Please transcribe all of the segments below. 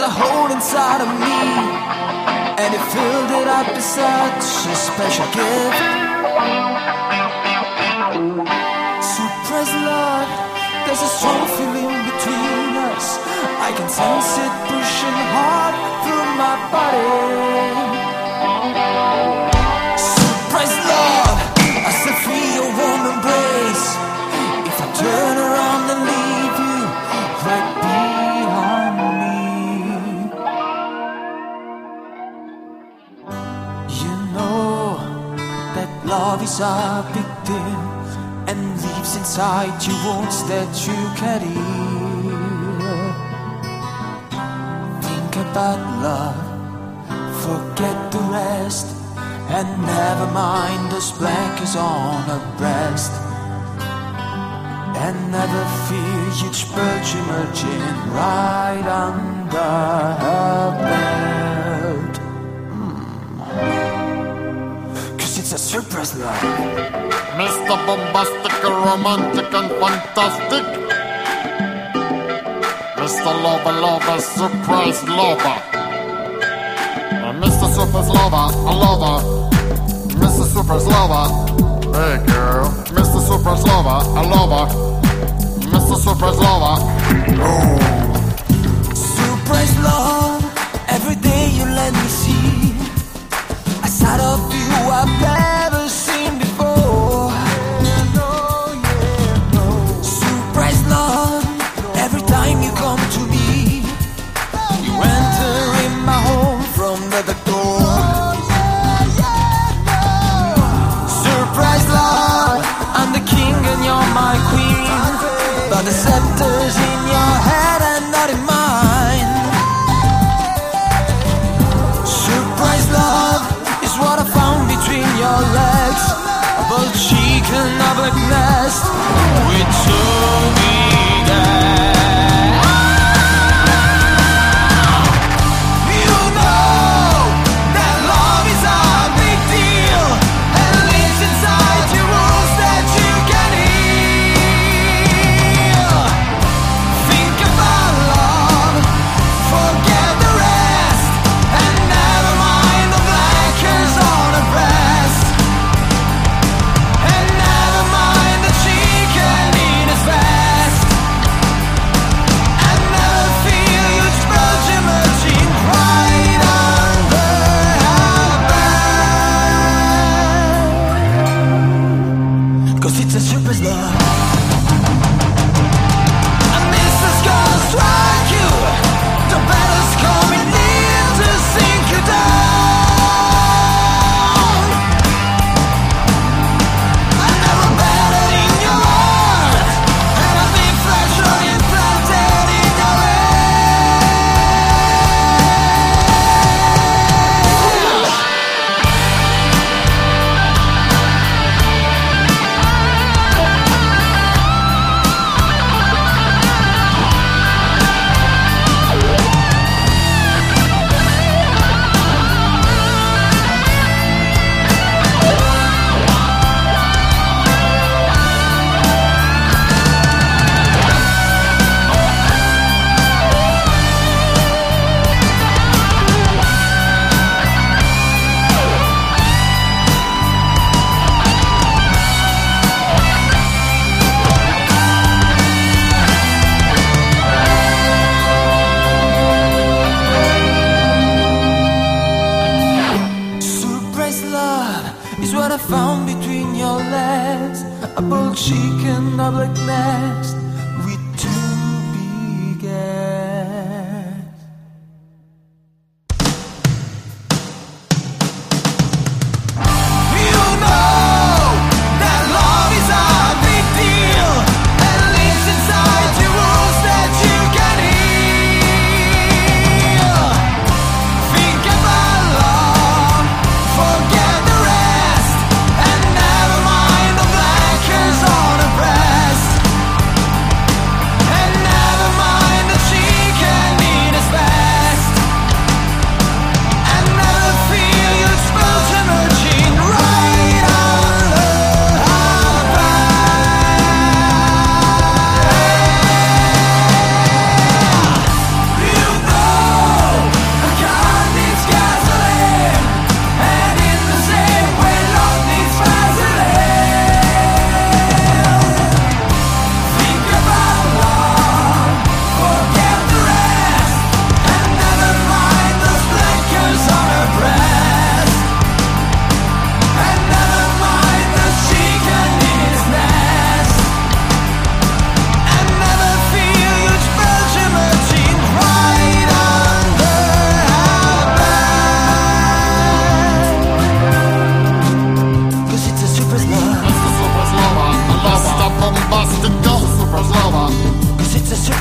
inside of me, and it filled it up with such a special gift. Suppressed love, there's a strong feeling between us. I can sense it pushing hard through my body. Love is a big deal and lives inside you wounds that you carry. Think about love, forget the rest, and never mind those blankets on her breast. And never fear huge birds emerging right under her. Cause it's a surprise love. Mr. Bombastic, romantic, and fantastic. Mr. Lover, lover, surprise lover. Uh, Mr. Super's lover, a lover. Mr. Super's lover. Hey girl. Mr. Super's lover, a lover. Mr. Super's lover. Oh. Surprise love, every day you let me see a side of I found between your legs. A bold cheek and a black nest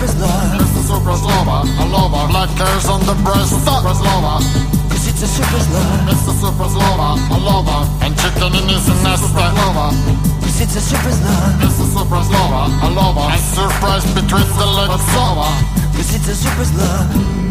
superstar. It's a superslava, a lover, black hairs on the breast. Superslava. Cause it's a super superslava. It's a superslava, a lover, and chicken in his nest. Superslava. Cause it's a super superslava. It's a superslava, a lover, and surprise between the legs. Superslava. Cause it's a super superslava.